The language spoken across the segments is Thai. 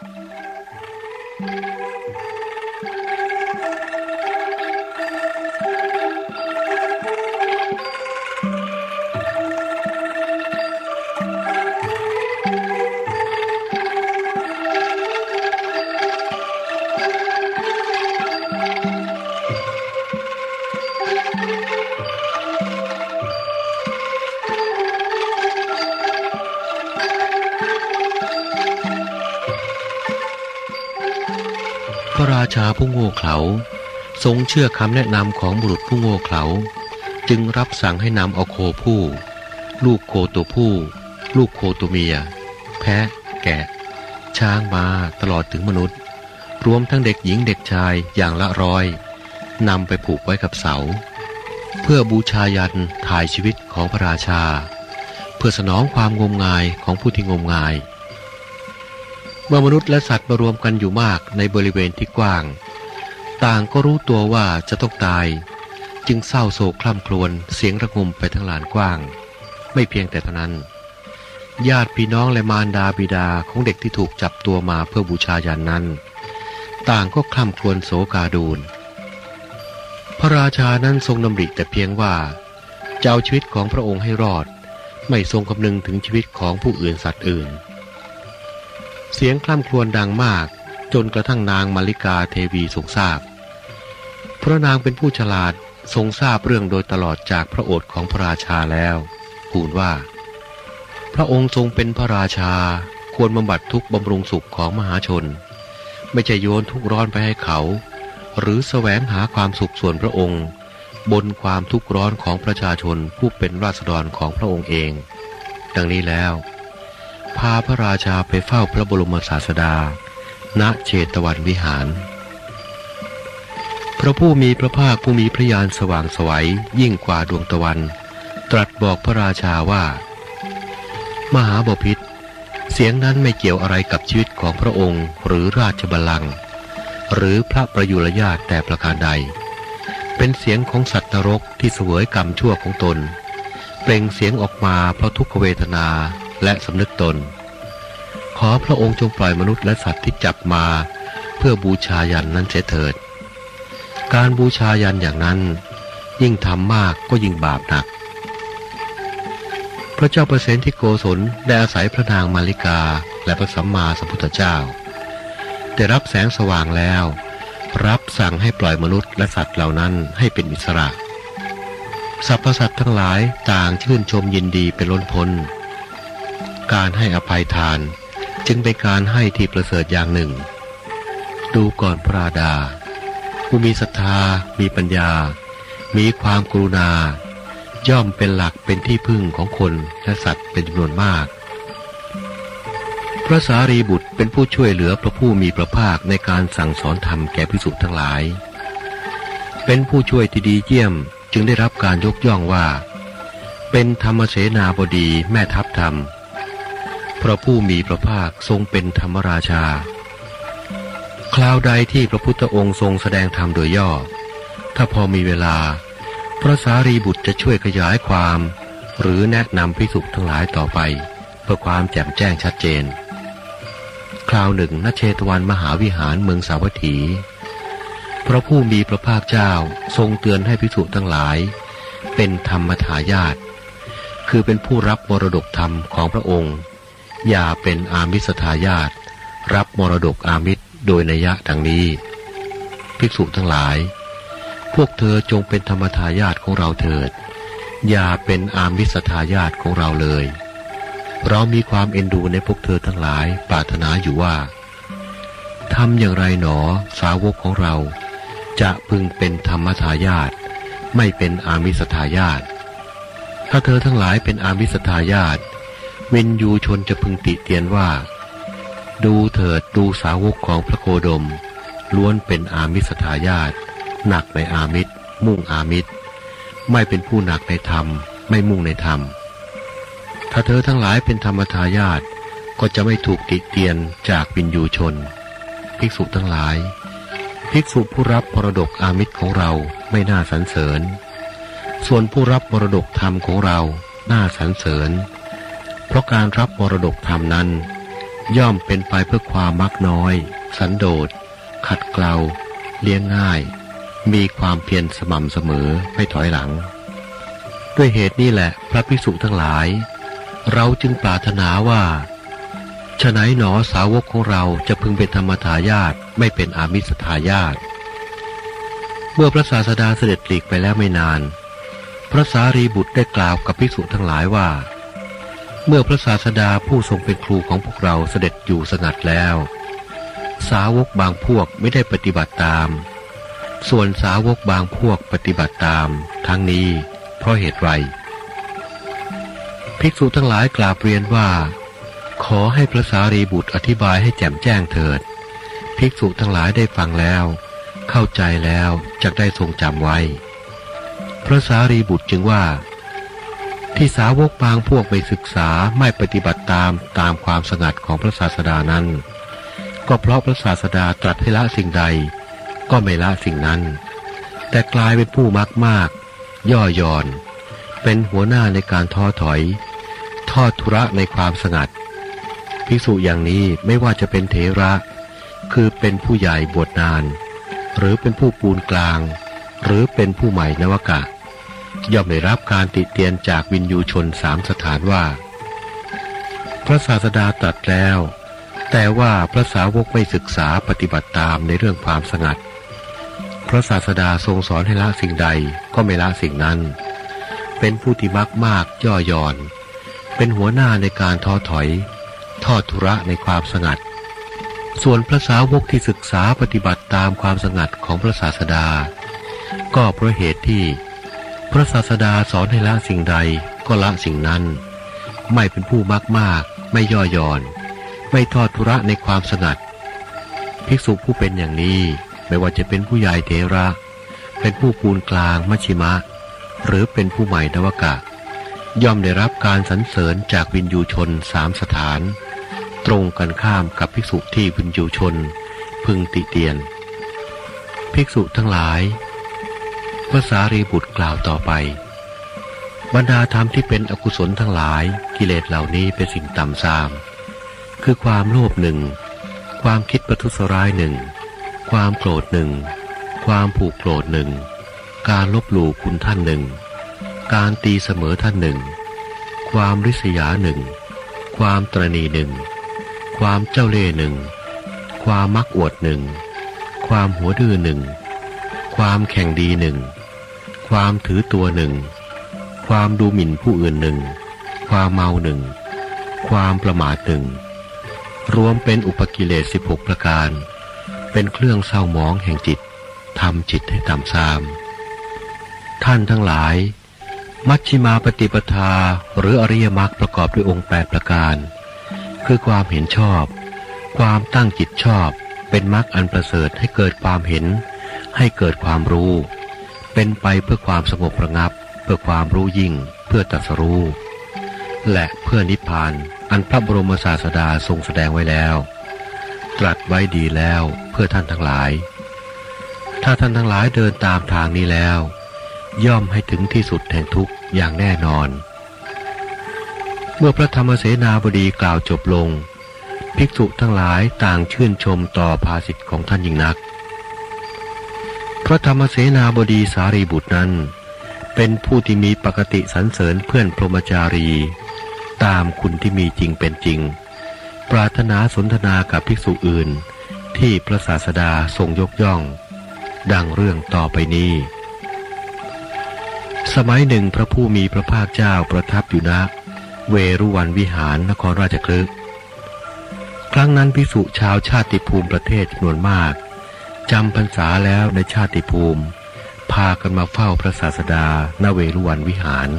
พร ชาผู้โง่เขลาทรงเชื่อคำแนะนำของบุรุษผู้โง่เขลาจึงรับสั่งให้นำเอาโคผู้ ลูกโคตัวผู้ ลูกโคตัวเมีย แพะ แกะ ช้างมาตลอดถึงมนุษย์ รวมทั้งเด็กหญิงเด็กชายอย่างละร้อยนำไปผูกไว้กับเสา เพื่อบูชายันถ่ายชีวิตของพระราชา เพื่อสนองความงมงายของผู้ที่งมงาย เมื่อมนุษย์และสัตว์มารวมกันอยู่มากในบริเวณที่กว้าง ต่างก็รู้ตัวว่าจะต้องตาย จึงเศร้าโศกคล่ำครวญเสียงระงมไปทั้งลานกว้าง ไม่เพียงแต่เท่านั้น ญาติพี่น้องและมารดาบิดาของเด็กที่ถูกจับตัวมาเพื่อบูชายันนั้น ต่างก็คล่ำครวญโศกาดูนพระราชานั้นทรงดำริแต่เพียงว่าจะเอาชีวิตของพระองค์ให้รอด ไม่ทรงคำนึงถึงชีวิตของผู้อื่นสัตว์อื่น เสียงคล่ำครวญดังมาก จนกระทั่งนางมาริกาเทวีทรงทราบ พระนางเป็นผู้ฉลาดทรงทราบเรื่องโดยตลอดจากพระโอษฐ์ของพระราชาแล้วทูลว่า พระองค์ทรงเป็นพระราชาควรบำบัดทุกบำรุงสุขของมหาชน ไม่ใช่โยนทุกร้อนไปให้เขา หรือแสวงหาความสุขส่วนพระองค์ บนความทุกข์ร้อนของประชาชนผู้เป็นราษฎรของพระองค์เอง ดังนี้แล้ว พาพระราชาไปเฝ้าพระบรมศาสดา ณเชตวันวิหาร พระผู้มีพระภาคผู้มีพระญาณสว่างไสวัยยิ่งกว่าดวงตะวัน ตรัสบอกพระราชาว่า มหาบพิษเสียงนั้นไม่เกี่ยวอะไรกับชีวิตของพระองค์หรือราชบัลลังก์หรือพระประยุรญาตแต่ประการใด เป็นเสียงของสัตว์นรกที่เสวยกรรมชั่วของตน เปล่งเสียงออกมาเพราะทุกขเวทนาและสำนึกตน ขอพระองค์จงปล่อยมนุษย์และสัตว์ที่จับมา เพื่อบูชายันนั้นเสียเถิด การบูชายันอย่างนั้น ยิ่งทำมากก็ยิ่งบาปหนัก พระเจ้าเปรเซนที่โกศลได้อาศัยพระนางมาริกาและพระสัมมาสัมพุทธเจ้า ได้รับแสงสว่างแล้ว รับสั่งให้ปล่อยมนุษย์และสัตว์เหล่านั้นให้เป็นอิสระสรรพสัตว์ทั้งหลายต่างชื่นชมยินดีเป็นล้นพ้น การให้อภัยทาน จึงเป็นการให้ที่ประเสริฐอย่างหนึ่ง ดูก่อนพระราดา ผู้มีศรัทธา มีปัญญา มีความกรุณา ย่อมเป็นหลักเป็นที่พึ่งของคนและสัตว์เป็นจำนวนมาก พระสารีบุตรเป็นผู้ช่วยเหลือพระผู้มีพระภาคในการสั่งสอนธรรมแก่พิสุทั้งหลาย เป็นผู้ช่วยที่ดีเยี่ยมจึงได้รับการยกย่องว่า เป็นธรรมเสนาบดีแม่ทัพธรรม พระผู้มีพระภาคทรงเป็นธรรมราชา คราวใดที่พระพุทธองค์ทรงแสดงธรรมโดยย่อ ถ้าพอมีเวลา พระสารีบุตรจะช่วยขยายความ หรือแนะนำพิสุทั้งหลายต่อไป เพื่อความแจ่มแจ้งชัดเจน คราวหนึ่งณเชตวันมหาวิหารเมืองสาวัตถี พระผู้มีพระภาคเจ้าทรงเตือนให้พิสุทั้งหลาย เป็นธรรมทายาทคือเป็นผู้รับมรดกธรรมของพระองค์ อย่าเป็นอามิสทายาทรับมรดกอามิตรโดยนัยยะดังนี้ ภิกษุทั้งหลาย พวกเธอจงเป็นธรรมทายาทของเราเถิด อย่าเป็นอามิสทายาทของเราเลย เรามีความเอ็นดูในพวกเธอทั้งหลายปรารถนาอยู่ว่าทำอย่างไรหนอสาวกของเรา จะพึงเป็นธรรมทายาทไม่เป็นอามิสทายาทถ้าเธอทั้งหลายเป็นอามิสทายาท เวนยูชนจะพึงติเตียนว่า ดูเถิดดูสาวกของพระโคดม ล้วนเป็นอามิสทายาทหนักในอามิตร มุ่งอามิตร ไม่เป็นผู้หนักในธรรม ไม่มุ่งในธรรม ถ้าเธอทั้งหลายเป็นธรรมทายาทก็จะไม่ถูกติเตียนจากวินยูชน ภิกษุทั้งหลาย ภิกษุผู้รับมรดกอามิตรของเราไม่น่าสรรเสริญ ส่วนผู้รับมรดกธรรมของเราน่าสรรเสริญ ราะการรับมรดกธรรมนั้น ย่อมเป็นไปเพื่อความมักน้อย สันโดษ ขัดเกลา เลี้ยงง่าย มีความเพียรสม่ำเสมอไม่ถอยหลัง ด้วยเหตุนี้แหละพระภิกษุทั้งหลาย เราจึงปรารถนาว่าฉะไหนหนอสาวกของเราจะพึงเป็นธรรมทายาทไม่เป็นอามิสทายาทเมื่อพระศาสดาเสด็จหลีกไปแล้วไม่นาน พระสารีบุตรได้กล่าวกับภิกษุทั้งหลายว่า เมื่อพระศาสดาผู้ทรงเป็นครูของพวกเราเสด็จอยู่สงัดแล้ว สาวกบางพวกไม่ได้ปฏิบัติตาม ส่วนสาวกบางพวกปฏิบัติตาม ทั้งนี้เพราะเหตุไร ภิกษุทั้งหลายกราบเรียนว่า ขอให้พระสารีบุตรอธิบายให้แจ่มแจ้งเถิด ภิกษุทั้งหลายได้ฟังแล้ว เข้าใจแล้วจะได้ทรงจำไว้ พระสารีบุตรจึงว่า ที่สาวกบางพวกไม่ศึกษาไม่ปฏิบัติตามตามความสงัดของพระศาสดานั้น ก็เพราะพระศาสดาตรัสให้ละสิ่งใด ก็ไม่ละสิ่งนั้น แต่กลายเป็นผู้มักมากย่อหย่อน เป็นหัวหน้าในการท้อถอย ทอดทุระในความสงัดภิกษุอย่างนี้ไม่ว่าจะเป็นเถระ คือเป็นผู้ใหญ่บวชนาน หรือเป็นผู้ปูนกลาง หรือเป็นผู้ใหม่นวกะ ย่อมได้รับการติเตียนจากวินยูชนสามสถานว่า พระศาสดาตรัสแล้ว แต่ว่าพระสาวกไม่ศึกษาปฏิบัติตามในเรื่องความสงัด พระศาสดาทรงสอนให้ละสิ่งใดก็ไม่ละสิ่งนั้น เป็นผู้ที่มักมากย่อหย่อน เป็นหัวหน้าในการท้อถอย ทอดทุระในความสงัด ส่วนพระสาวกที่ศึกษาปฏิบัติตามความสงัดของพระศาสดา ก็เพราะเหตุที่ พระศาสดาสอนให้ละสิ่งใดก็ละสิ่งนั้น ไม่เป็นผู้มากมากไม่ย่อหย่อน ไม่ทอดทุระในความสงัด ภิกษุผู้เป็นอย่างนี้ไม่ว่าจะเป็นผู้ใหญ่เทระ เป็นผู้ปูนกลางมัชชิมะ หรือเป็นผู้ใหม่นวกะ ย่อมได้รับการสรรเสริญจากวินยูชนสามสถาน ตรงกันข้ามกับภิกษุที่วินยูชน พึงติเตียน ภิกษุทั้งหลาย ระสารีบุตรกล่าวต่อไป บรรดาธรรมที่เป็นอกุศลทั้งหลายกิเลสเหล่านี้เป็นสิ่งต่ำทราม คือความโลภหนึ่ง ความคิดประทุษร้ายหนึ่ง ความโกรธหนึ่ง ความผูกโกรธหนึ่ง การลบหลู่คุณท่านหนึ่ง การตีเสมอท่านหนึ่ง ความริษยาหนึ่ง ความตรณีหนึ่ง ความเจ้าเล่ห์หนึ่ง ความมักอวดหนึ่ง ความหัวดื้อหนึ่ง ความแข่งดีหนึ่ง ความถือตัวหนึ่ง ความดูหมิ่นผู้อื่นหนึ่ง ความเมาหนึ่ง ความประมาทหนึ่ง รวมเป็นอุปกิเลสสิบหกประการ เป็นเครื่องเศร้าหมองแห่งจิตทำจิตให้ต่ำทราม ท่านทั้งหลาย มัชชิมาปฏิปทาหรืออริยมรรคประกอบด้วยองค์แปดประการ คือความเห็นชอบ ความตั้งจิตชอบ เป็นมรรคอันประเสริฐให้เกิดความเห็น ให้เกิดความรู้ เป็นไปเพื่อความสงบระงับ เพื่อความรู้ยิ่ง เพื่อตรัสรู้และเพื่อนิพพาน อันพระบรมศาสดาทรงแสดงไว้แล้ว ตรัสไว้ดีแล้วเพื่อท่านทั้งหลาย ถ้าท่านทั้งหลายเดินตามทางนี้แล้ว ย่อมให้ถึงที่สุดแห่งทุกข์อย่างแน่นอน เมื่อพระธรรมเสนาบดีกล่าวจบลง ภิกษุทั้งหลายต่างชื่นชมต่อภาสิทธิ์ของท่านยิ่งนัก พระธรรมเสนาบดีสารีบุตรนั้น เป็นผู้ที่มีปกติสรรเสริญเพื่อนพรหมจารี ตามคุณที่มีจริงเป็นจริง ปรารถนาสนทนากับภิกษุอื่น ที่พระศาสดาทรงยกย่อง ดังเรื่องต่อไปนี้ สมัยหนึ่งพระผู้มีพระภาคเจ้าประทับอยู่ณเวรุวันวิหารนครราชคลึกครั้งนั้นพิสุชาวชาติภูมิประเทศจำนวนมาก จำพรรษาแล้วในชาติภูมิ พากันมาเฝ้าพระศาสดาณเวรุวันวิหาร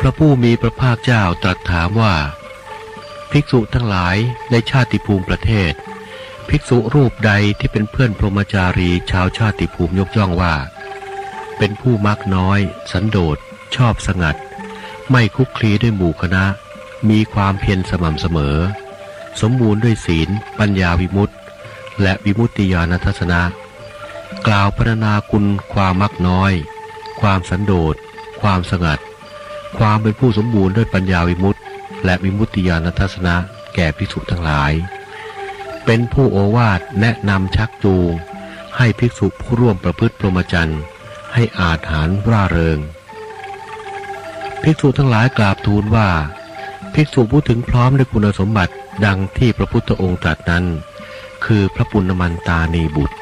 พระผู้มีพระภาคเจ้าตรัสถามว่า ภิกษุทั้งหลายในชาติภูมิประเทศ ภิกษุรูปใดที่เป็นเพื่อนพรหมจารีชาวชาติภูมิยกย่องว่า เป็นผู้มักน้อย สันโดษ ชอบสงัด ไม่คุกคลีด้วยหมู่คณะ มีความเพียรสม่ำเสมอ สมบูรณ์ด้วยศีล ปัญญาวิมุตติ และวิมุตติญาณทัศนะ กล่าวพรรณนาคุณความมักน้อย ความสันโดษ ความสงัด ความเป็นผู้สมบูรณ์ด้วยปัญญาวิมุตติ และวิมุตติญาณทัศนะแก่ภิกษุทั้งหลาย เป็นผู้โอวาทแนะนำชักจูง ให้ภิกษุผู้ร่วมประพฤติพรหมจรรย์ให้อาถรรร่าเริง ภิกษุทั้งหลายกราบทูลว่า ภิกษุผู้ถึงพร้อมด้วยคุณสมบัติดังที่พระพุทธองค์ตรัสนั้น คือพระปุณณมันตานีบุตร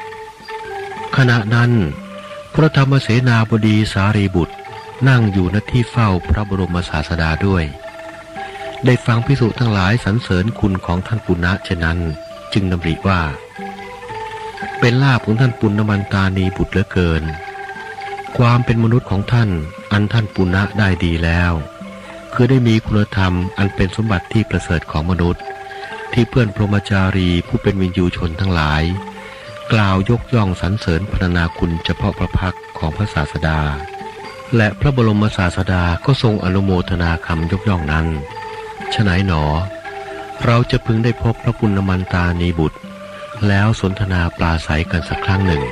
ขณะนั้น พระธรรมเสนาบดีสารีบุตรนั่งอยู่ณที่เฝ้าพระบรมศาสดาด้วย ได้ฟังพิสุทั้งหลายสรรเสริญคุณของท่านปุณณะเช่นนั้น จึงดำริว่า เป็นลาภของท่านปุณณมันตานีบุตรเหลือเกิน ความเป็นมนุษย์ของท่านอันท่านปุณณะได้ดีแล้ว คือได้มีคุณธรรมอันเป็นสมบัติที่ประเสริฐของมนุษย์ ที่เพื่อนพรหมจารีผู้เป็นวินยูชนทั้งหลาย กล่าวยกย่องสรรเสริญพรรณนาคุณเฉพาะพระพักของพระศาสดา และพระบรมศาสดาก็ทรงอนุโมทนาคำยกย่องนั้นฉไหนหนอ เราจะพึงได้พบพระปุณณมันตานีบุตร แล้วสนทนาปลาใสกันสักครั้งหนึ่ง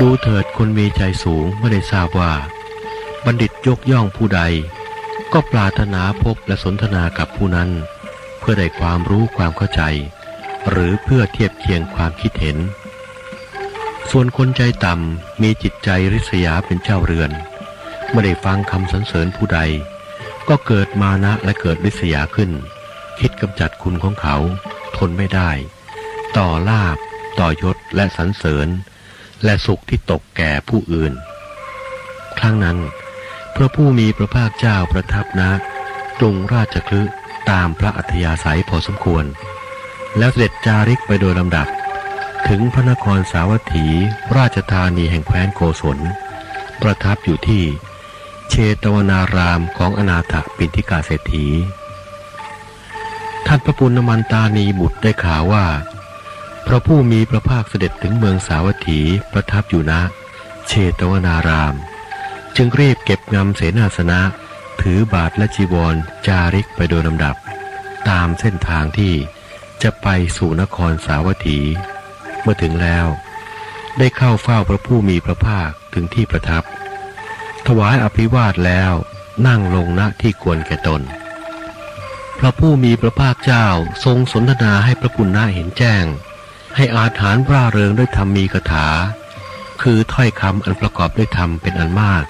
ดูเถิดคนมีใจสูงไม่ได้ทราบว่า บัณฑิตยกย่องผู้ใด ก็ปรารถนาพบและสนทนากับผู้นั้น เพื่อได้ความรู้ความเข้าใจ หรือเพื่อเทียบเคียงความคิดเห็น ส่วนคนใจต่ำมีจิตใจริษยาเป็นเจ้าเรือนไม่ได้ฟังคำสรรเสริญผู้ใด ก็เกิดมานะและเกิดริษยาขึ้น คิดกำจัดคุณของเขา ทนไม่ได้ ต่อลาบ ต่อยศและสรรเสริญ และสุขที่ตกแก่ผู้อื่น ครั้งนั้น พระผู้มีพระภาคเจ้าประทับณกรุงราชคลึตามพระอัธยาศัยพอสมควร แล้วเสด็จจาริกไปโดยลำดับ ถึงพระนครสาวัตถี ราชธานีแห่งแคว้นโกศล ประทับอยู่ที่เชตวนารามของอนาถปินทิกาเศรษฐี ท่านพระปุณณมันตานีบุตรได้ข่าวว่า พระผู้มีพระภาคเสด็จถึงเมืองสาวัตถีประทับอยู่ณเชตวนาราม จึงรีบเก็บงำเสนาสนะ ถือบาทและจีวรจาริกไปโดยลำดับ ตามเส้นทางที่จะไปสู่นครสาวัตถี เมื่อถึงแล้ว ได้เข้าเฝ้าพระผู้มีพระภาคถึงที่ประทับ ถวายอภิวาทแล้วนั่งลงณที่ควรแก่ตน พระผู้มีพระภาคเจ้าทรงสนทนาให้พระปุณณะเห็นแจ้ง ให้อาถานร่าเริงด้วยธรรมมีคาถา คือถ้อยคำอันประกอบด้วยธรรมเป็นอันมาก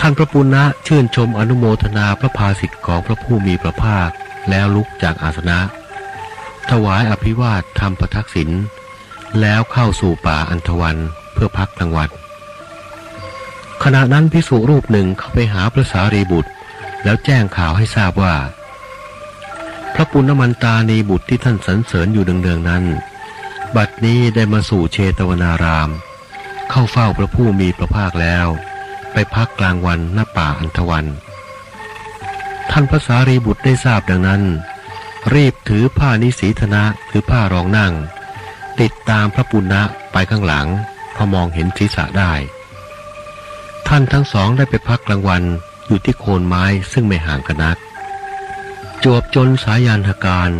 ท่านพระปุณณะชื่นชมอนุโมทนาพระภาสิทธิ์ของพระผู้มีพระภาคแล้วลุกจากอาสนะ ถวายอภิวาททำประทักษิณแล้วเข้าสู่ป่าอันทวันเพื่อพักกลางวันขณะนั้นพิสุรูปหนึ่งเข้าไปหาพระสารีบุตร แล้วแจ้งข่าวให้ทราบว่า พระปุณณมันตานีบุตรที่ท่านสรรเสริญอยู่เดืองๆนั้น บัดนี้ได้มาสู่เชตวนาราม เข้าเฝ้าพระผู้มีพระภาคแล้ว ไปพักกลางวันหน้าป่าอันทวัน ท่านพระสารีบุตรได้ทราบดังนั้น รีบถือผ้านิสีธนะคือผ้ารองนั่ง ติดตามพระปุณณะไปข้างหลังพอมองเห็นศีรษะได้ ท่านทั้งสองได้ไปพักกลางวันอยู่ที่โคนไม้ซึ่งไม่ห่างกันนัก จวบจนสายันทการ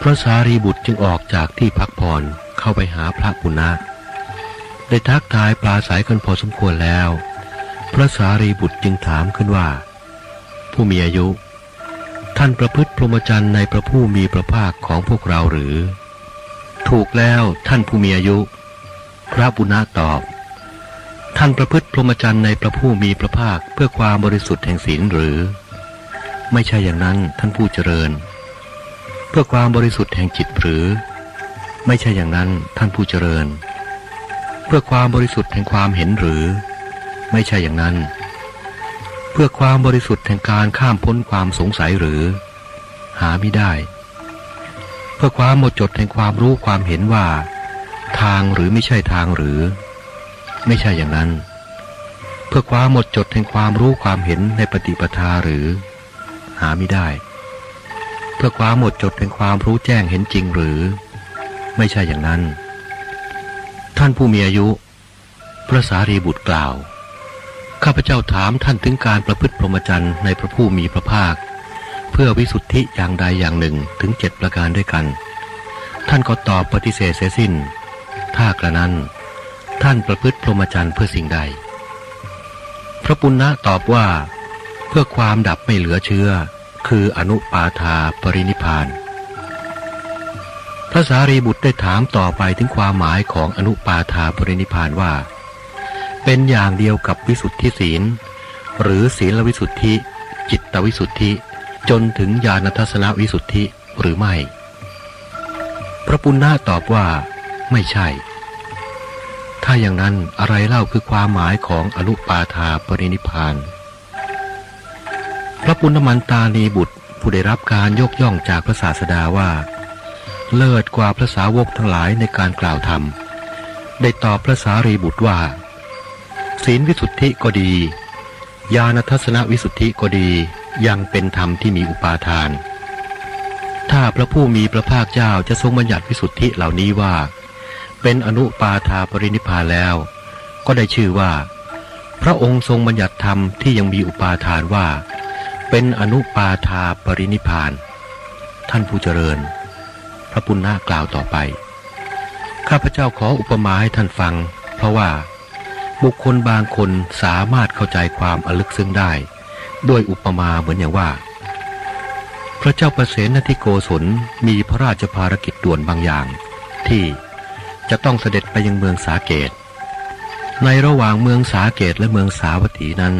พระสารีบุตรจึงออกจากที่พักผ่อนเข้าไปหาพระปุณณะได้ทักทายปลาสายกันพอสมควรแล้ว พระสารีบุตรจึงถามขึ้นว่า ผู้มีอายุ ท่านประพฤติพรหมจรรย์ในพระผู้มีพระภาคของพวกเราหรือ ถูกแล้วท่านผู้มีอายุ พระปุณณะตอบ ท่านประพฤติพรหมจรรย์ในพระผู้มีพระภาคเพื่อความบริสุทธิ์แห่งศีลหรือ ไม่ใช่อย่างนั้นท่านผู้เจริญ เพื่อความบริสุทธิ์แห่งจิตหรือ ไม่ใช่อย่างนั้นท่านผู้เจริญ เพื่อความบริสุทธิ์แห่งความเห็นหรือ ไม่ใช่อย่างนั้น เพื่อความบริสุทธิ์แห่งการข้ามพ้นความสงสัยหรือ หาไม่ได้ เพื่อความหมดจดแห่งความรู้ความเห็นว่า ทางหรือไม่ใช่ทางหรือ ไม่ใช่อย่างนั้น เพื่อความหมดจดแห่งความรู้ความเห็นในปฏิปทาหรือ หาไม่ได้ เพื่อความหมดจดแห่งความรู้แจ้งเห็นจริงหรือ ไม่ใช่อย่างนั้น ท่านผู้มีอายุ พระสารีบุตรกล่าว ข้าพเจ้าถามท่านถึงการประพฤติพรหมจรรย์ในพระผู้มีพระภาค เพื่อวิสุทธิอย่างใดอย่างหนึ่งถึงเจ็ดประการด้วยกัน ท่านก็ตอบปฏิเสธเสียสิ้น ถ้ากระนั้น ท่านประพฤติพรหมจรรย์เพื่อสิ่งใด พระปุณณะตอบว่า เพื่อความดับไม่เหลือเชื้อคืออนุปาทาปรินิพาน พระสารีบุตรได้ถามต่อไปถึงความหมายของอนุปาทาปรินิพานว่า เป็นอย่างเดียวกับวิสุทธิศีล หรือศีลวิสุทธิ จิตวิสุทธิ จนถึงญาณทัศนวิสุทธิหรือไม่ พระปุณณะตอบว่า ไม่ใช่ ถ้าอย่างนั้นอะไรเล่าคือความหมายของอนุปาทาปรินิพพาน พระปุณณมันตานีบุตรผู้ได้รับการยกย่องจากพระศาสดาว่า เลิศกว่าพระสาวกทั้งหลายในการกล่าวธรรม ได้ตอบพระสารีบุตรว่า ศีลวิสุทธิก็ดี ญาณทัศนวิสุทธิก็ดียังเป็นธรรมที่มีอุปาทาน ถ้าพระผู้มีพระภาคเจ้าจะทรงบัญญัติวิสุทธิเหล่านี้ว่า เป็นอนุปาทาปรินิพพานแล้ว ก็ได้ชื่อว่า พระองค์ทรงบัญญัติธรรมที่ยังมีอุปาทานว่า เป็นอนุปาทาปรินิพาน ท่านผู้เจริญ พระปุณณะกล่าวต่อไป ข้าพเจ้าขออุปมาให้ท่านฟัง เพราะว่า บุคคลบางคนสามารถเข้าใจความอลึกซึ้งได้ ด้วยอุปมาเหมือนอย่างว่า พระเจ้าประเสนทิโกศลมีพระราชภารกิจด่วนบางอย่าง ที่จะต้องเสด็จไปยังเมืองสาเกต ในระหว่างเมืองสาเกตและเมืองสาวัตถีนั้น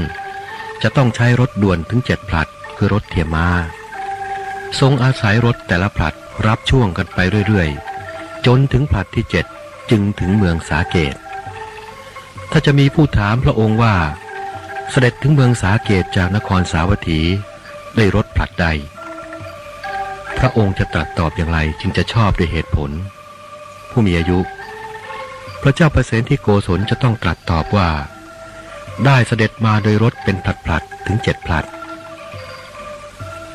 จะต้องใช้รถด่วนถึงเจ็ดผลัด คือรถเทียมาทรงอาศัยรถแต่ละผลัดรับช่วงกันไปเรื่อยๆ จนถึงผลัดที่เจ็ดจึงถึงเมืองสาเกต ถ้าจะมีผู้ถามพระองค์ว่า เสด็จถึงเมืองสาเกตจากนครสาวัตถีด้วยรถผลัดใด พระองค์จะตรัสตอบอย่างไรจึงจะชอบด้วยเหตุผล ผู้มีอายุ พระเจ้าประเสนที่โกศลจะต้องตรัสตอบว่า ได้เสด็จมาโดยรถเป็นผลัดผลัดๆถึงเจ็ดผลัด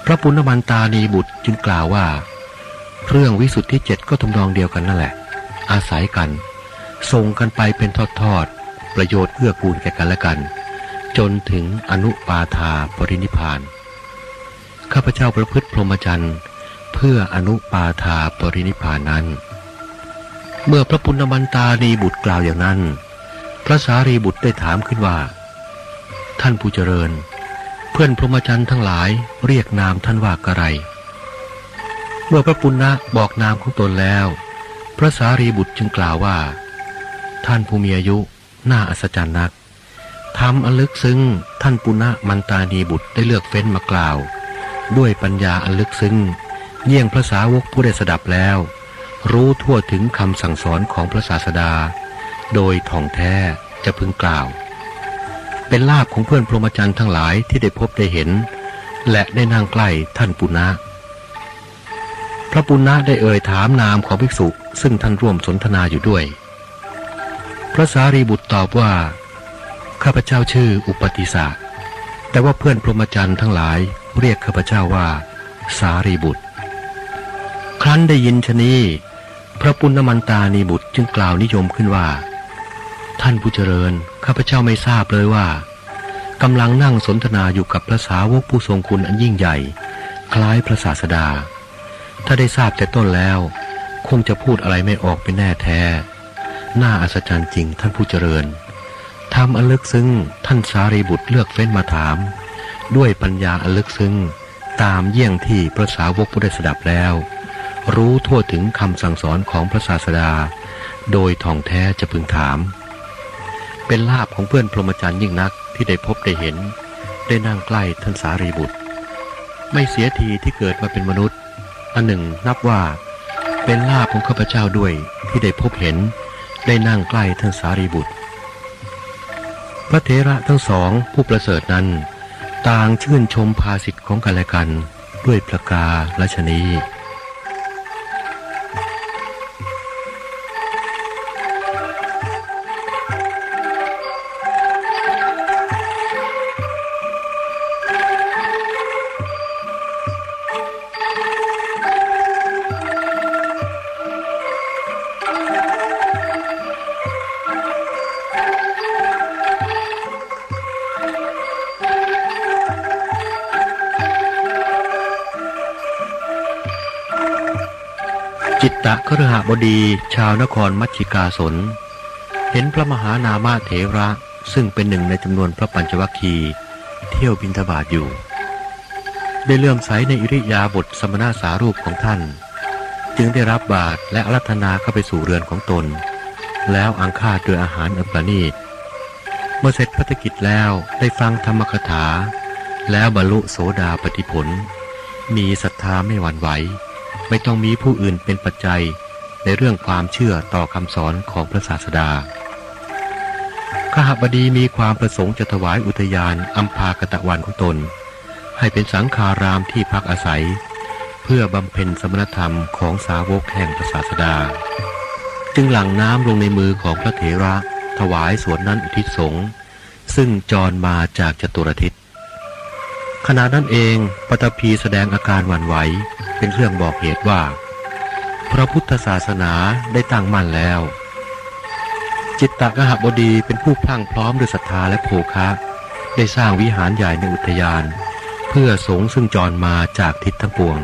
พระปุณณมันตานีบุตรจึงกล่าวว่า เรื่องวิสุทธิเจ็ดก็ทำนองเดียวกันนั่นแหละ อาศัยกันส่งกันไปเป็นทอดๆ ประโยชน์เอื้อกูลแก่กันและกัน จนถึงอนุปาทาปรินิพาน ข้าพเจ้าประพฤติพรหมจรรย์เพื่ออนุปาทาปรินิพานนั้น เมื่อพระปุณณมันตานีบุตรกล่าวอย่างนั้น พระสารีบุตรได้ถามขึ้นว่า ท่านผู้เจริญ เพื่อนพรหมจรรย์ทั้งหลายเรียกนามท่านว่ากระไร เมื่อพระปุณณะบอกนามของตนแล้ว พระสารีบุตรจึงกล่าวว่า ท่านผู้มีอายุน่าอัศจรรย์นักทำอันลึกซึ้งท่านปุณณะมันตานีบุตรได้เลือกเฟ้นมากล่าว ด้วยปัญญาอันลึกซึ้งเยี่ยงพระสาวกผู้ได้สดับแล้ว รู้ทั่วถึงคำสั่งสอนของพระศาสดา โดยท่องแท้จะพึงกล่าว เป็นลาภของเพื่อนพรหมจรรย์ทั้งหลายที่ได้พบได้เห็น และได้นั่งใกล้ท่านปุณณะพระปุณณะได้เอ่ยถามนามของภิกษุซึ่งท่านร่วมสนทนาอยู่ด้วย พระสารีบุตรตอบว่า ข้าพเจ้าชื่ออุปติสะแต่ว่าเพื่อนพรหมจรรย์ทั้งหลายเรียกข้าพเจ้าว่า สารีบุตร ครั้นได้ยินชะนี้ พระปุณณมันตานีบุตรจึงกล่าวนิยมขึ้นว่า ท่านผู้เจริญ ข้าพเจ้าไม่ทราบเลยว่ากำลังนั่งสนทนาอยู่กับพระสาวกผู้ทรงคุณอันยิ่งใหญ่ คล้ายพระศาสดา ถ้าได้ทราบแต่ต้นแล้ว คงจะพูดอะไรไม่ออกเป็นแน่แท้ น่าอัศจรรย์จริงท่านผู้เจริญทำอันลึกซึ้งท่านสารีบุตรเลือกเฟ้นมาถาม ด้วยปัญญาอันลึกซึ้ง ตามเยี่ยงที่พระสาวกผู้ได้สดับแล้ว รู้ทั่วถึงคำสั่งสอนของพระศาสดา โดยท่องแท้จะพึงถาม เป็นลาภของเพื่อนพรหมจรรย์ยิ่งนักที่ได้พบได้เห็น ได้นั่งใกล้ท่านสารีบุตร ไม่เสียทีที่เกิดมาเป็นมนุษย์ อันหนึ่งนับว่า เป็นลาภของข้าพเจ้าด้วยที่ได้พบเห็น ได้นั่งใกล้ท่านสารีบุตร พระเถระทั้งสองผู้ประเสริฐนั้น ต่างชื่นชมภาสิทธิ์ของกันและกัน ด้วยประกาและชนี ตะครหบดี ชาวนครมัชชิกาสน เห็นพระมหานามาเถระซึ่งเป็นหนึ่งในจำนวนพระปัญจวัคคีย์เที่ยวบินทบาทอยู่ ได้เลื่อมใสในอิริยาบถสมณะสารูปของท่าน จึงได้รับบาตรและอารัธนาเข้าไปสู่เรือนของตน แล้วอังคาดด้วยอาหารอันประณีตเมื่อเสร็จพัฒกิจแล้วได้ฟังธรรมคถา แล้วบรรลุโสดาปฏิผล มีศรัทธาไม่หวั่นไหว ไม่ต้องมีผู้อื่นเป็นปัจจัยในเรื่องความเชื่อต่อคำสอนของพระศาสดาขหบดีมีความประสงค์จะถวายอุทยานอัมพากตะวันของตน ให้เป็นสังฆารามที่พักอาศัย เพื่อบำเพ็ญสมณธรรมของสาวกแห่งพระศาสดา จึงหลั่งน้ำลงในมือของพระเถระ ถวายสวนนั้นอุทิศสงฆ์ซึ่งจรมาจากจตุรทิศ ขณะนั้นเองปัตพีแสดงอาการหวั่นไหว เป็นเครื่องบอกเหตุว่า พระพุทธศาสนาได้ตั้งมั่นแล้ว จิตตกหบดีเป็นผู้พลั่งพร้อมด้วยศรัทธาและโภคะ ได้สร้างวิหารใหญ่ในอุทยาน เพื่อสงซึ่งจรมาจากทิศทั้งปวง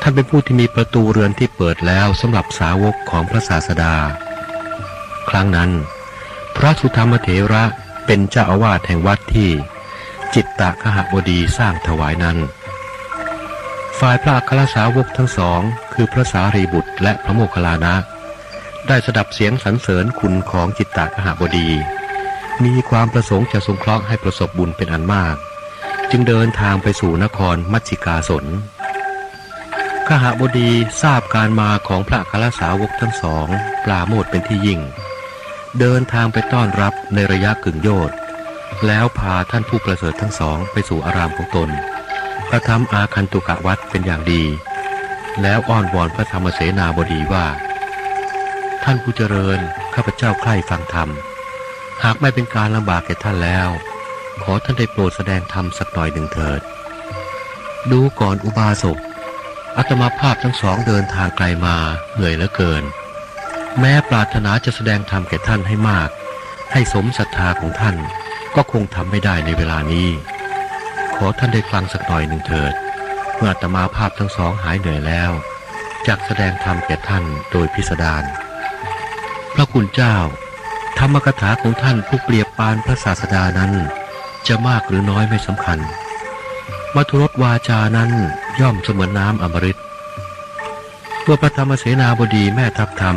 ท่านเป็นผู้ที่มีประตูเรือนที่เปิดแล้วสำหรับสาวกของพระศาสดา ครั้งนั้น พระสุธรรมเถระเป็นเจ้าอาวาสแห่งวัดที่ จิตตะขหบดีสร้างถวายนั้น ฝ่ายพระครสาวกทั้งสอง คือพระสารีบุตรและพระโมคคัลลานะ ได้สดับเสียงสรรเสริญคุณของจิตตะขหบดี มีความประสงค์จะสงเคราะห์ให้ประสบบุญเป็นอันมาก จึงเดินทางไปสู่นครมัชชิกาสนขหบดีทราบการมาของพระครสาวกทั้งสอง ปลาโมดเป็นที่ยิ่ง เดินทางไปต้อนรับในระยะกึ่งโยธ แล้วพาท่านผู้ประเสริฐทั้งสองไปสู่อารามของตนกระทำอาคันตุกะวัดเป็นอย่างดี แล้วอ้อนวอนพระธรรมเสนาบดีว่า ท่านผู้เจริญข้าพเจ้าใคร่ฟังธรรม หากไม่เป็นการลำบากแก่ท่านแล้ว ขอท่านได้โปรดแสดงธรรมสักหน่อยหนึ่งเถิด ดูก่อนอุบาสกอัตมาภาพทั้งสองเดินทางไกลมาเหนื่อยเหลือเกิน แม้ปรารถนาจะแสดงธรรมแก่ท่านให้มาก ให้สมศรัทธาของท่าน ก็คงทำไม่ได้ในเวลานี้ ขอท่านได้ฟังสักหน่อยหนึ่งเถิด เมื่อตมาภาพทั้งสองหายเหนื่อยแล้วจากแสดงธรรมแก่ท่านโดยพิสดารพระคุณเจ้า ธรรมกถาของท่านผู้เปรียบปานพระศาสดานั้น จะมากหรือน้อยไม่สำคัญมัทุรสวาจานั้นย่อมเสมือนน้ำอมฤตเมื่อพระธรรมเสนาบดีแม่ทัพธรรม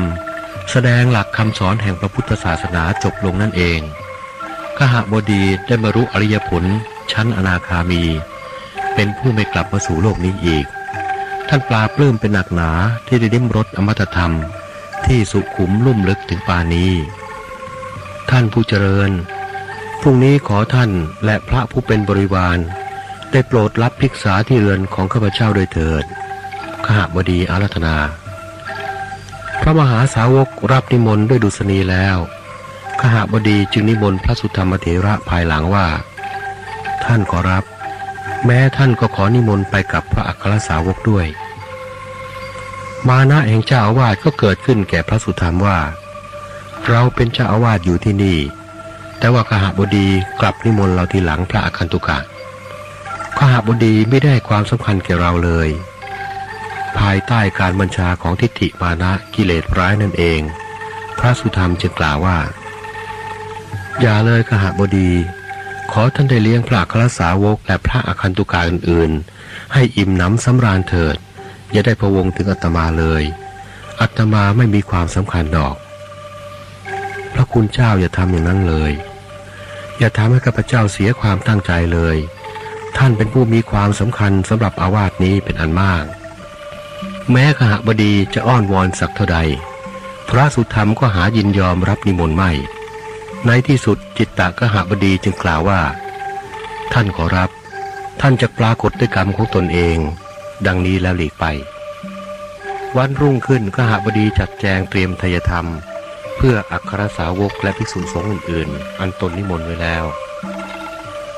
แสดงหลักคำสอนแห่งพระพุทธศาสนาจบลงนั่นเอง ขหบดีได้บรรลุอริยผลชั้นอนาคามี เป็นผู้ไม่กลับมาสู่โลกนี้อีก ท่านปลาปลื้มเป็นหนักหนาที่ได้ดิ้มรสอมตะธรรม ที่สุขุมลุ่มลึกถึงปานี้ ท่านผู้เจริญ พรุ่งนี้ขอท่านและพระผู้เป็นบริวารได้โปรดรับภิกษาที่เรือนของข้าพเจ้าโดยเถิดขหบดีอารัธนา พระมหาสาวกรับนิมนต์ด้วยดุษณีแล้ว ขหบดีจึงนิมนต์พระสุธรรมเถระภายหลังว่า ท่านขอรับ แม้ท่านก็ขอนิมนต์ไปกับพระอัครสาวกด้วย มานะแห่งเจ้าอาวาสก็เกิดขึ้นแก่พระสุธรรมว่า เราเป็นเจ้าอาวาสอยู่ที่นี่ แต่ว่าขหบดีกลับนิมนต์เราทีหลังพระอคันตุกะขหบดีไม่ได้ความสำคัญแก่เราเลย ภายใต้การบัญชาของทิฏฐิมานะกิเลสร้ายนั่นเอง พระสุธรรมจึงกล่าวว่า อย่าเลยขหบดี ขอท่านได้เลี้ยงพระครสาวกและพระอคันตุกาอื่นๆ ให้อิ่มหนำสำราญเถิด อย่าได้พะวงถึงอัตมาเลยอัตมาไม่มีความสำคัญดอก พระคุณเจ้าอย่าทำอย่างนั้นเลย อย่าทำให้ข้าพเจ้าเสียความตั้งใจเลย ท่านเป็นผู้มีความสำคัญสำหรับอาวาสนี้เป็นอันมาก แม้ขหบดีจะอ้อนวอนสักเท่าใด พระสุธรรมก็หายินยอมรับนิมนต์ไม่ ในที่สุดจิตตะกหบดีจึงกล่าวว่า ท่านขอรับ ท่านจะปรากฏด้วยกรรมของตนเอง ดังนี้แล้วหลีกไป วันรุ่งขึ้นกหบดีจัดแจงเตรียมทยธรรม เพื่ออัครสาวกและภิกษุสงฆ์อื่นๆ อันตนนิมนต์ไว้แล้ว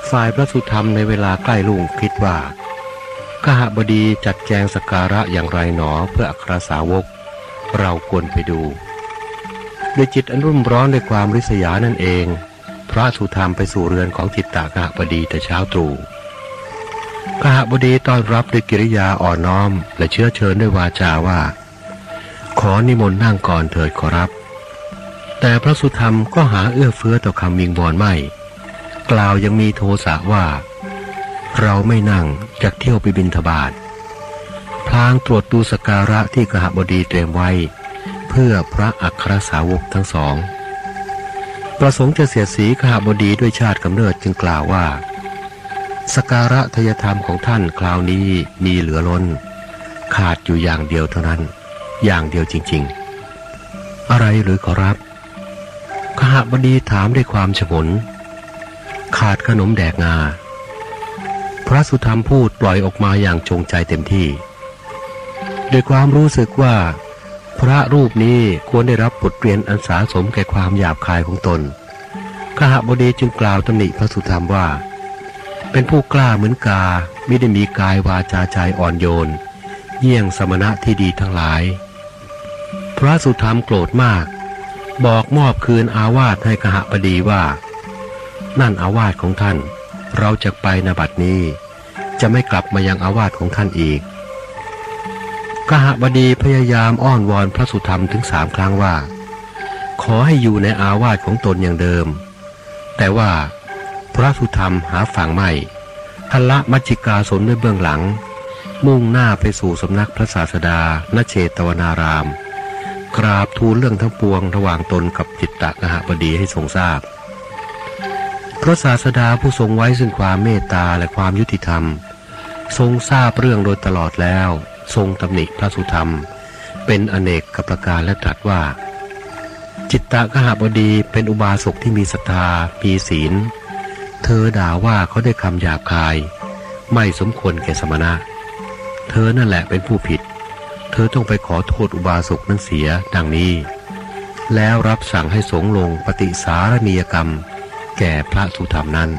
ฝ่ายพระสุธรรมในเวลาใกล้ลุ่งคิดว่ากหบดีจัดแจงสการะอย่างไรหนอเพื่ออัครสาวก เราควรไปดู ด้วยจิตอันรุ่มร้อนด้วยความริษยานั่นเอง พระสุธรรมไปสู่เรือนของจิตตากหบดีแต่เช้าตรู่กหบดีต้อนรับด้วยกิริยาอ่อนน้อม และเชื้อเชิญด้วยวาจาว่า ขอนิมนต์นั่งก่อนเถิดขอรับ แต่พระสุธรรมก็หาเอื้อเฟื้อต่อคำวิงบอนไม่ กล่าวยังมีโทสะว่า เราไม่นั่งจากเที่ยวไปบินทบาทพลางตรวจดูสการะที่กหบดีเตรียมไว้ เพื่อพระอัครสาวกทั้งสอง ประสงค์จะเสียสีกหบดีด้วยชาติกำเนิดจึงกล่าวว่า สการะทยธรรมของท่านคราวนี้มีเหลือล้น ขาดอยู่อย่างเดียวเท่านั้น อย่างเดียวจริง ๆ อะไรหรือขอรับขหบดีถามด้วยความฉงนขาดขนมแดกงา พระสุธรรมพูดปล่อยออกมาอย่างจงใจเต็มที่ ด้วยความรู้สึกว่า พระรูปนี้ควรได้รับบทเรียนอันสาสมแก่ความหยาบคายของตนขหบดีจึงกล่าวตำหนิพระสุธรรมว่า เป็นผู้กล้าเหมือนกาไม่ได้มีกายวาจาใจอ่อนโยน เยี่ยงสมณะที่ดีทั้งหลาย พระสุธรรมโกรธมาก บอกมอบคืนอาวาสให้ขหบดีว่า นั่นอาวาสของท่าน เราจะไปนบัดนี้ จะไม่กลับมายังอาวาสของท่านอีก กหบดีพยายามอ้อนวอนพระสุธรรมถึงสามครั้งว่า ขอให้อยู่ในอาวาสของตนอย่างเดิม แต่ว่าพระสุธรรมหาฝั่งไม่ทัละมัจจิกาสนด้วยเบื้องหลัง มุ่งหน้าไปสู่สำนักพระศาสดาณเชตวนาราม กราบทูลเรื่องทั้งปวงระหว่างตนกับจิตตะกหบดีให้ทรงทราบ พระศาสดาผู้ทรงไว้ซึ่งความเมตตาและความยุติธรรม ทรงทราบเรื่องโดยตลอดแล้ว ทรงตำหนิพระสุธรรม เป็นอเนกกับประการและตรัสว่า จิตตะกหบดีเป็นอุบาสกที่มีศรัทธามีศีล เธอด่าว่าเขาได้คำหยาบคาย ไม่สมควรแก่สมณะ เธอนั่นแหละเป็นผู้ผิด เธอต้องไปขอโทษอุบาสกนั้นเสียดังนี้ แล้วรับสั่งให้สงลงปฏิสารณียกรรม แก่พระสุธรรมนั้น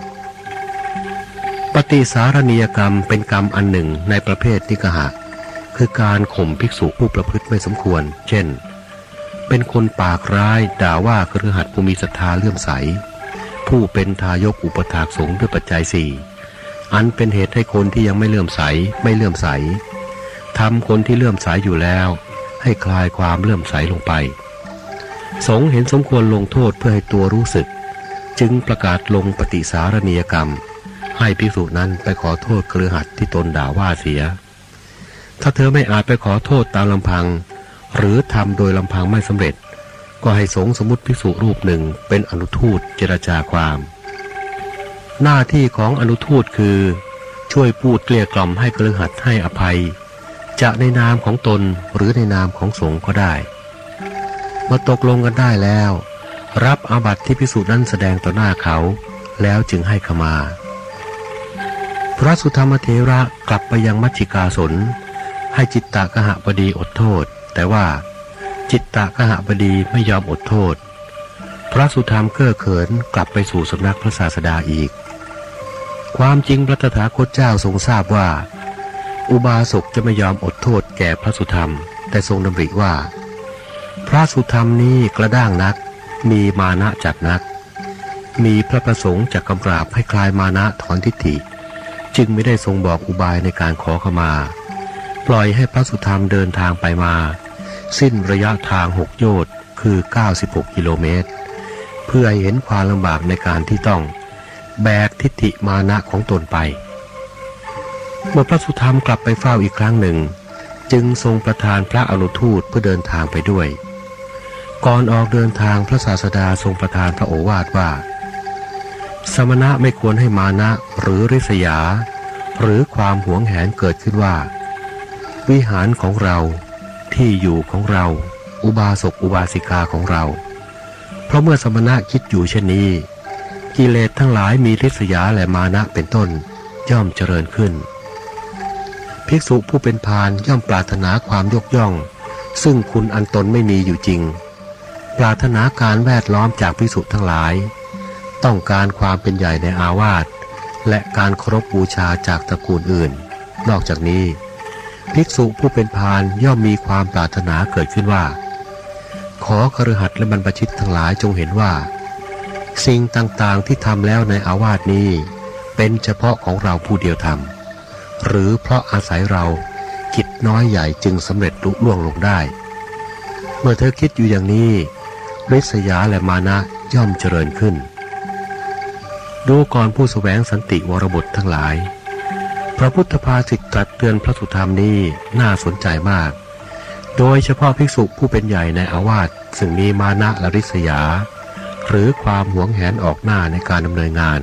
ปฏิสารณียกรรมเป็นกรรมอันหนึ่งในประเภทนิกหะ คือการข่มภิกษุผู้ประพฤติไม่สมควร เช่น เป็นคนปากร้ายด่าว่าครือหัดผู้มีศรัทธาเลื่อมใส ผู้เป็นทายกอุปถากสงฆ์ด้วยปัจจัยสี่อันเป็นเหตุให้คนที่ยังไม่เลื่อมใสไม่เลื่อมใสทำคนที่เลื่อมใสอยู่แล้ว ให้คลายความเลื่อมใสลงไป สงเห็นสมควรลงโทษเพื่อให้ตัวรู้สึก จึงประกาศลงปฏิสารณียกรรม ให้ภิกษุนั้นไปขอโทษเครือหัดที่ตนด่าว่าเสีย ถ้าเธอไม่อาจไปขอโทษตามลำพัง หรือทำโดยลำพังไม่สำเร็จ ก็ให้สงสมุติภิกษุรูปหนึ่งเป็นอนุทูตเจรจาความ หน้าที่ของอนุทูตคือ ช่วยพูดเกลี้ยกล่อมให้กระหัดให้อภัย จะในนามของตนหรือในนามของสงฆ์ก็ได้มาตกลงกันได้แล้ว รับอาบัติที่พิสูจน์นั้นแสดงต่อหน้าเขา แล้วจึงให้ขมา พระสุธรรมเทระกลับไปยังมัชชิกาสน ให้จิตตะกหบดีอดโทษ แต่ว่าจิตตะกหบดีไม่ยอมอดโทษ พระสุธรรมเก้อเขินกลับไปสู่สำนักพระศาสดาอีก ความจริงพระตถาคตเจ้าทรงทราบว่า อุบาสกจะไม่ยอมอดโทษแก่พระสุธรรม แต่ทรงดำริว่า พระสุธรรมนี้กระด้างนัก มีมานะจัดนัก มีพระประสงค์จะกำราบให้คลายมานะถอนทิฏฐิ จึงไม่ได้ทรงบอกอุบายในการขอขมา ล่อยให้พระสุธรรมเดินทางไปมา สิ้นระยะทางหกโยชน์คือ 96 กิโลเมตร เพื่อให้เห็นความลำบากในการที่ต้อง แบกทิฏฐิมานะของตนไป เมื่อพระสุธรรมกลับไปเฝ้าอีกครั้งหนึ่ง จึงทรงประทานพระอนุทูตเพื่อเดินทางไปด้วย ก่อนออกเดินทางพระศาสดาทรงประทานพระโอวาทว่า สมณะไม่ควรให้มานะหรือริษยา หรือความหวงแหนเกิดขึ้นว่า วิหารของเรา ที่อยู่ของเรา อุบาสกอุบาสิกาของเรา เพราะเมื่อสมณะคิดอยู่เช่นนี้ กิเลสทั้งหลายมีริษยาและมานะเป็นต้นย่อมเจริญขึ้น ภิกษุผู้เป็นพานย่อมปรารถนาความยกย่อง ซึ่งคุณอันตนไม่มีอยู่จริง ปรารถนาการแวดล้อมจากภิกษุทั้งหลาย ต้องการความเป็นใหญ่ในอาวาสและการเคารพบูชาจากตระกูลอื่น นอกจากนี้ ภิกษุผู้เป็นพานย่อมมีความปรารถนาเกิดขึ้นว่า ขอคฤหัสถ์และบรรพชิตทั้งหลายจงเห็นว่า สิ่งต่างๆที่ทำแล้วในอาวาสนี้ เป็นเฉพาะของเราผู้เดียวทำหรือเพราะอาศัยเรากิจน้อยใหญ่จึงสำเร็จลุล่วงลงได้ เมื่อเธอคิดอยู่อย่างนี้ริษยาและมานะย่อมเจริญขึ้น ดูก่อนผู้สแสวงสันติวรบุตรทั้งหลาย พระพุทธภาษิตตรัสเตือนพระสุธรรมนี้น่าสนใจมาก โดยเฉพาะภิกษุผู้เป็นใหญ่ในอาวาสซึ่งมีมานะละริษยา หรือความหวงแหนออกหน้าในการดำเนินงาน